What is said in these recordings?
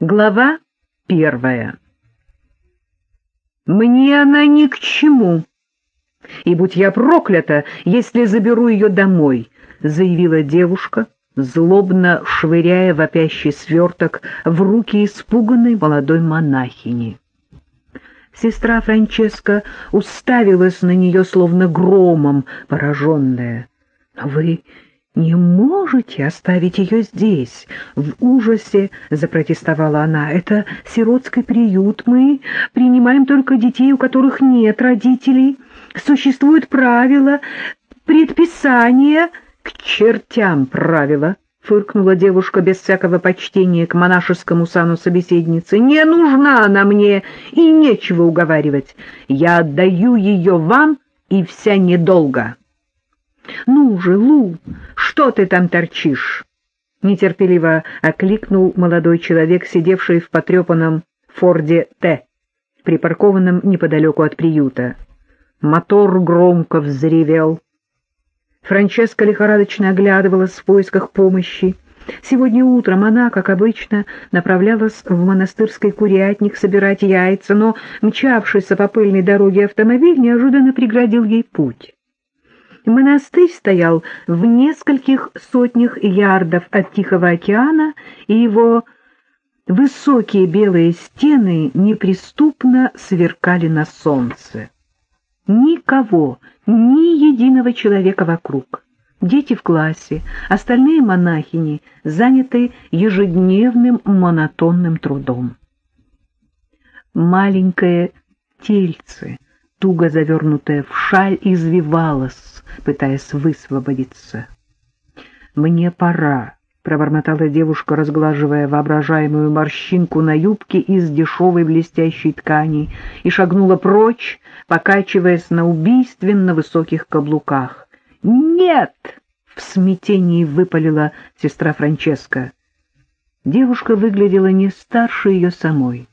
Глава первая «Мне она ни к чему, и будь я проклята, если заберу ее домой», — заявила девушка, злобно швыряя вопящий сверток в руки испуганной молодой монахини. Сестра Франческа уставилась на нее, словно громом пораженная. «Вы «Не можете оставить ее здесь!» — в ужасе запротестовала она. «Это сиротский приют. Мы принимаем только детей, у которых нет родителей. Существуют правила, предписания...» «К чертям правила!» — фыркнула девушка без всякого почтения к монашескому сану собеседницы. «Не нужна она мне, и нечего уговаривать. Я отдаю ее вам, и вся недолго». «Ну же, Лу, что ты там торчишь?» Нетерпеливо окликнул молодой человек, сидевший в потрепанном «Форде Т», припаркованном неподалеку от приюта. Мотор громко взревел. Франческа лихорадочно оглядывалась в поисках помощи. Сегодня утром она, как обычно, направлялась в монастырский курятник собирать яйца, но мчавшийся по пыльной дороге автомобиль неожиданно преградил ей путь. Монастырь стоял в нескольких сотнях ярдов от Тихого океана, и его высокие белые стены неприступно сверкали на солнце. Никого, ни единого человека вокруг. Дети в классе, остальные монахини заняты ежедневным монотонным трудом. Маленькое тельце, туго завернутое в шаль, извивалось, пытаясь высвободиться. «Мне пора», — пробормотала девушка, разглаживая воображаемую морщинку на юбке из дешевой блестящей ткани, и шагнула прочь, покачиваясь на убийственно высоких каблуках. «Нет!» — в смятении выпалила сестра Франческа. Девушка выглядела не старше ее самой.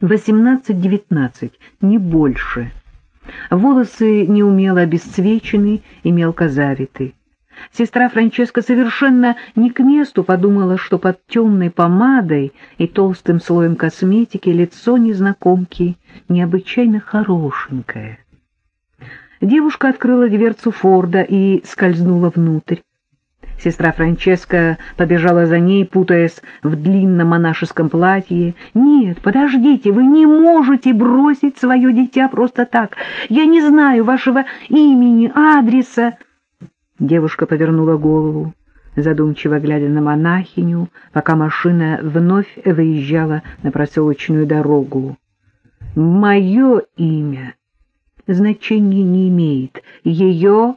Восемнадцать-девятнадцать, не больше — Волосы неумело обесцвечены и мелко завиты. Сестра Франческа совершенно не к месту подумала, что под темной помадой и толстым слоем косметики лицо незнакомки необычайно хорошенькое. Девушка открыла дверцу Форда и скользнула внутрь. Сестра Франческа побежала за ней, путаясь в длинном монашеском платье. «Нет, подождите, вы не можете бросить свое дитя просто так. Я не знаю вашего имени, адреса». Девушка повернула голову, задумчиво глядя на монахиню, пока машина вновь выезжала на проселочную дорогу. «Мое имя значения не имеет. Ее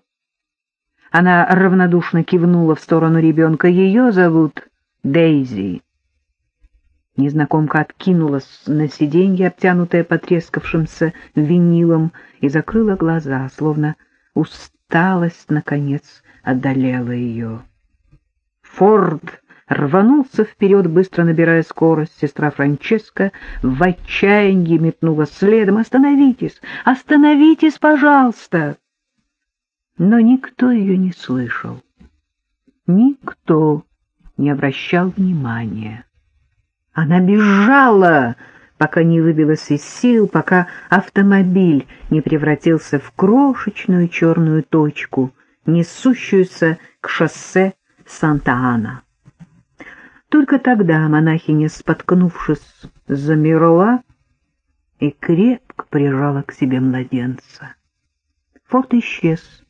она равнодушно кивнула в сторону ребенка. Ее зовут Дейзи. Незнакомка откинулась на сиденье, обтянутое потрескавшимся винилом, и закрыла глаза, словно усталость, наконец, одолела ее. Форд рванулся вперед, быстро набирая скорость. Сестра Франческа в отчаянии метнула следом. «Остановитесь! Остановитесь, пожалуйста!» Но никто ее не слышал. Никто не обращал внимания. Она бежала, пока не выбилась из сил, пока автомобиль не превратился в крошечную черную точку, несущуюся к шоссе Санта-Ана. Только тогда монахиня, споткнувшись, замерла и крепко прижала к себе младенца. Форт исчез.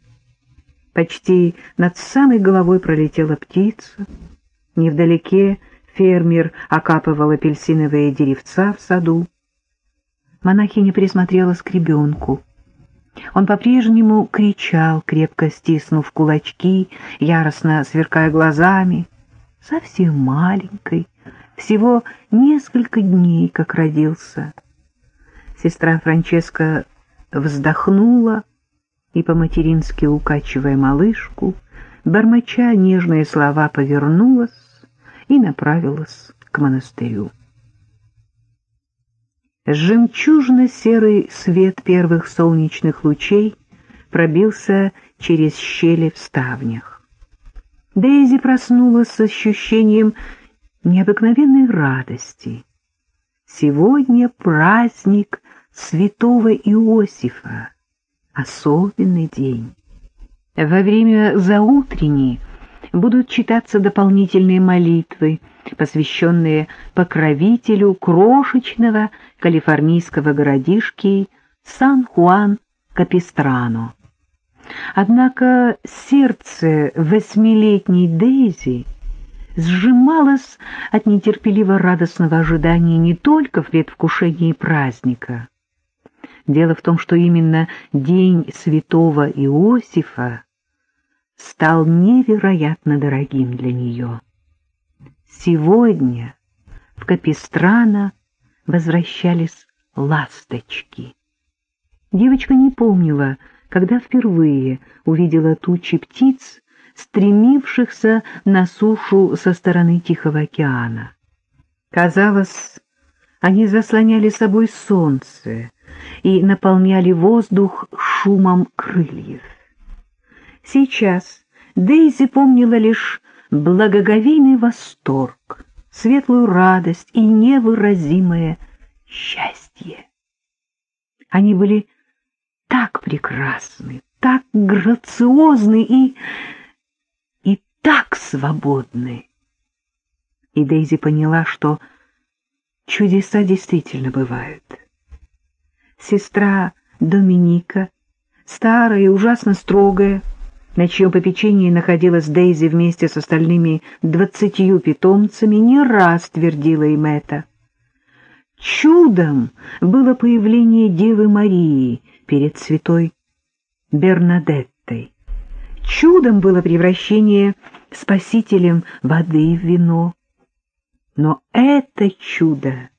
Почти над самой головой пролетела птица. Невдалеке фермер окапывал апельсиновые деревца в саду. Монахиня присмотрелась к ребенку. Он по-прежнему кричал, крепко стиснув кулачки, яростно сверкая глазами. Совсем маленький, всего несколько дней, как родился. Сестра Франческа вздохнула, и по-матерински укачивая малышку, бормоча нежные слова, повернулась и направилась к монастырю. Жемчужно-серый свет первых солнечных лучей пробился через щели в ставнях. Дейзи проснулась с ощущением необыкновенной радости. Сегодня праздник святого Иосифа, особенный день. Во время заутренней будут читаться дополнительные молитвы, посвященные покровителю крошечного калифорнийского городишки Сан-Хуан-Капистрано. Однако сердце восьмилетней Дейзи сжималось от нетерпеливо радостного ожидания не только в предвкушении праздника. Дело в том, что именно день святого Иосифа стал невероятно дорогим для нее. Сегодня в Капистрана возвращались ласточки. Девочка не помнила, когда впервые увидела тучи птиц, стремившихся на сушу со стороны Тихого океана. Казалось, они заслоняли собой солнце и наполняли воздух шумом крыльев. Сейчас Дейзи помнила лишь благоговейный восторг, светлую радость и невыразимое счастье. Они были так прекрасны, так грациозны и... и так свободны. И Дейзи поняла, что чудеса действительно бывают. Сестра Доминика, старая и ужасно строгая, на чьем попечении находилась Дейзи вместе с остальными двадцатью питомцами, не раз твердила им это. Чудом было появление Девы Марии перед святой Бернадеттой. Чудом было превращение спасителем воды в вино. Но это чудо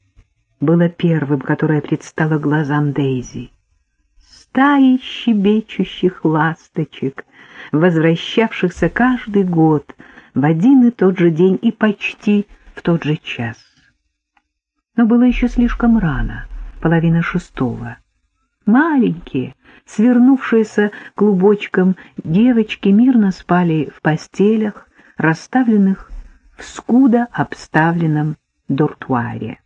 было первым, которое предстало глазам Дейзи. Стаи щебечущих ласточек, возвращавшихся каждый год в один и тот же день и почти в тот же час. Но было еще слишком рано, половина шестого. Маленькие, свернувшиеся клубочком девочки мирно спали в постелях, расставленных в скудо обставленном дортуаре.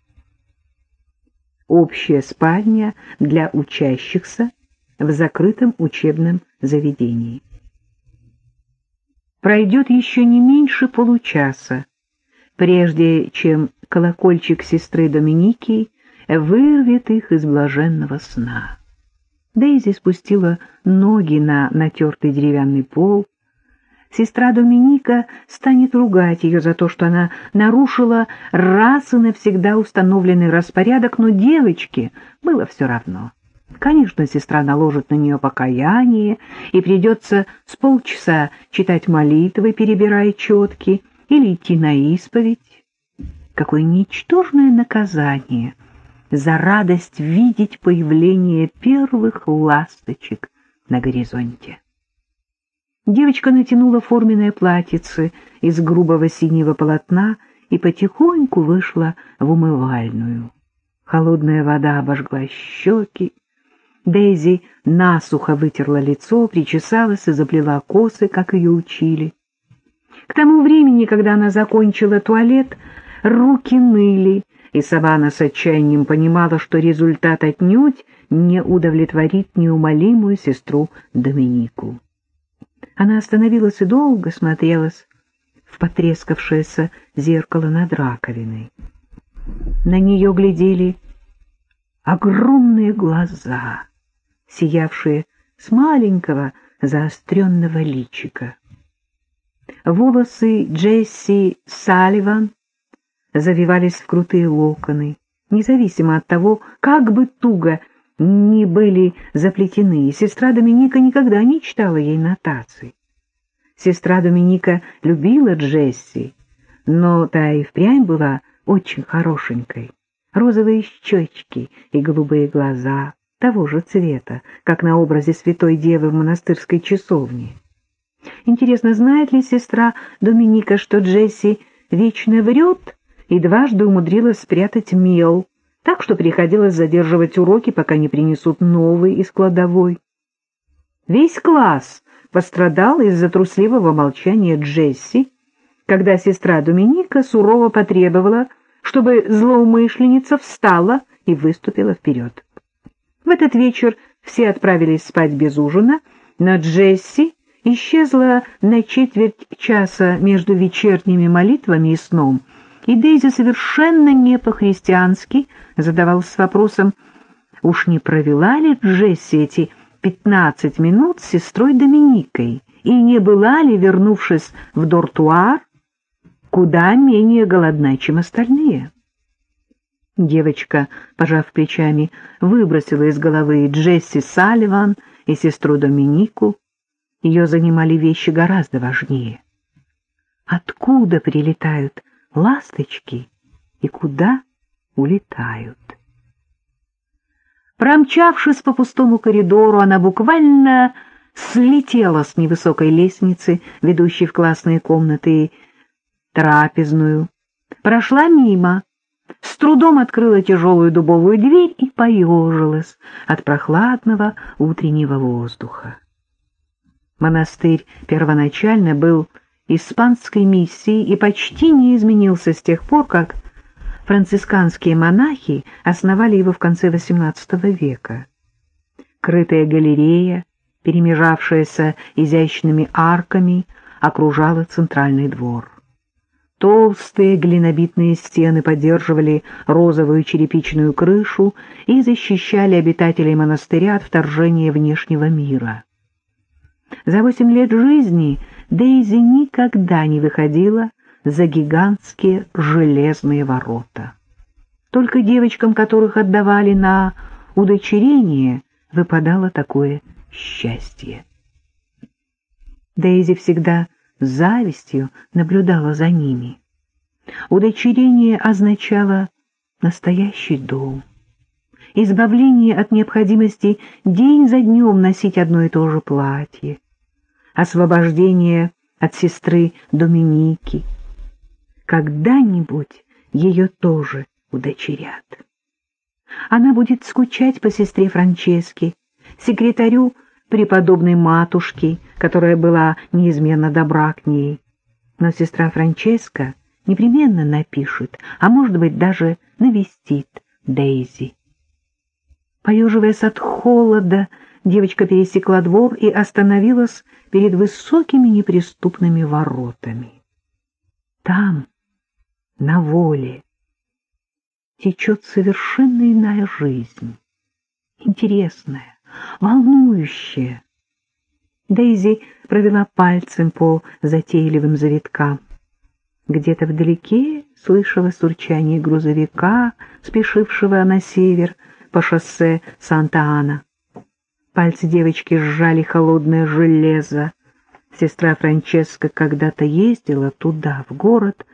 Общая спальня для учащихся в закрытом учебном заведении. Пройдет еще не меньше получаса, прежде чем колокольчик сестры Доминики вырвет их из блаженного сна. Дейзи спустила ноги на натертый деревянный пол. Сестра Доминика станет ругать ее за то, что она нарушила раз и навсегда установленный распорядок, но девочке было все равно. Конечно, сестра наложит на нее покаяние, и придется с полчаса читать молитвы, перебирая четки, или идти на исповедь. Какое ничтожное наказание за радость видеть появление первых ласточек на горизонте. Девочка натянула форменное платьице из грубого синего полотна и потихоньку вышла в умывальную. Холодная вода обожгла щеки, Дейзи насухо вытерла лицо, причесалась и заплела косы, как ее учили. К тому времени, когда она закончила туалет, руки ныли, и Савана с отчаянием понимала, что результат отнюдь не удовлетворит неумолимую сестру Доминику. Она остановилась и долго смотрелась в потрескавшееся зеркало над раковиной. На нее глядели огромные глаза — сиявшие с маленького заостренного личика. Волосы Джесси Салливан завивались в крутые локоны, независимо от того, как бы туго ни были заплетены. Сестра Доминика никогда не читала ей нотаций. Сестра Доминика любила Джесси, но та и впрямь была очень хорошенькой. Розовые щечки и голубые глаза, того же цвета, как на образе святой девы в монастырской часовне. Интересно, знает ли сестра Доминика, что Джесси вечно врет и дважды умудрилась спрятать мел, так что приходилось задерживать уроки, пока не принесут новый из кладовой. Весь класс пострадал из-за трусливого молчания Джесси, когда сестра Доминика сурово потребовала, чтобы злоумышленница встала и выступила вперед. В этот вечер все отправились спать без ужина, но Джесси исчезла на четверть часа между вечерними молитвами и сном, и Дейзи совершенно не по-христиански задавался вопросом, уж не провела ли Джесси эти пятнадцать минут с сестрой Доминикой, и не была ли, вернувшись в дортуар, куда менее голодна, чем остальные. Девочка, пожав плечами, выбросила из головы Джесси Салливан и сестру Доминику. Ее занимали вещи гораздо важнее. Откуда прилетают ласточки и куда улетают? Промчавшись по пустому коридору, она буквально слетела с невысокой лестницы, ведущей в классные комнаты, трапезную, прошла мимо, с трудом открыла тяжелую дубовую дверь и поежилась от прохладного утреннего воздуха. Монастырь первоначально был испанской миссией и почти не изменился с тех пор, как францисканские монахи основали его в конце XVIII века. Крытая галерея, перемежавшаяся изящными арками, окружала центральный двор. Толстые глинобитные стены поддерживали розовую черепичную крышу и защищали обитателей монастыря от вторжения внешнего мира. За восемь лет жизни Дейзи никогда не выходила за гигантские железные ворота. Только девочкам, которых отдавали на удочерение, выпадало такое счастье. Дейзи всегда с завистью наблюдала за ними. Удочерение означало настоящий дом, избавление от необходимости день за днем носить одно и то же платье, освобождение от сестры Доминики. Когда-нибудь ее тоже удочерят. Она будет скучать по сестре Франческе, секретарю преподобной матушки, которая была неизменно добра к ней. Но сестра Франческа непременно напишет, а может быть даже навестит Дейзи. Поеживаясь от холода, девочка пересекла двор и остановилась перед высокими неприступными воротами. Там, на воле, течет совершенно иная жизнь, интересная, волнующее. Дейзи провела пальцем по затейливым завиткам. Где-то вдалеке слышалось урчание грузовика, спешившего на север по шоссе Санта-Ана. Пальцы девочки сжали холодное железо. Сестра Франческа когда-то ездила туда, в город,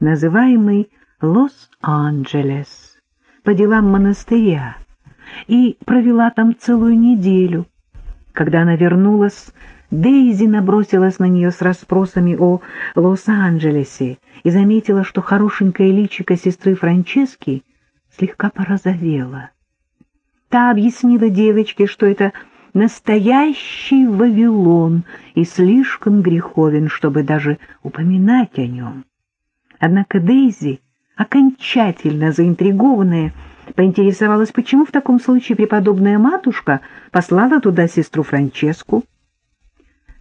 называемый Лос-Анджелес, по делам монастыря и провела там целую неделю. Когда она вернулась, Дейзи набросилась на нее с расспросами о Лос-Анджелесе и заметила, что хорошенькое личико сестры Франчески слегка порозовело. Та объяснила девочке, что это настоящий Вавилон и слишком греховен, чтобы даже упоминать о нем. Однако Дейзи, окончательно заинтригованная, поинтересовалась, почему в таком случае преподобная матушка послала туда сестру Франческу.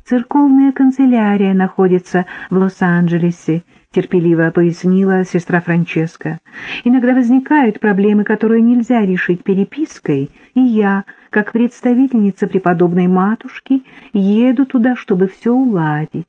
«Церковная канцелярия находится в Лос-Анджелесе», — терпеливо пояснила сестра Франческа. «Иногда возникают проблемы, которые нельзя решить перепиской, и я, как представительница преподобной матушки, еду туда, чтобы все уладить».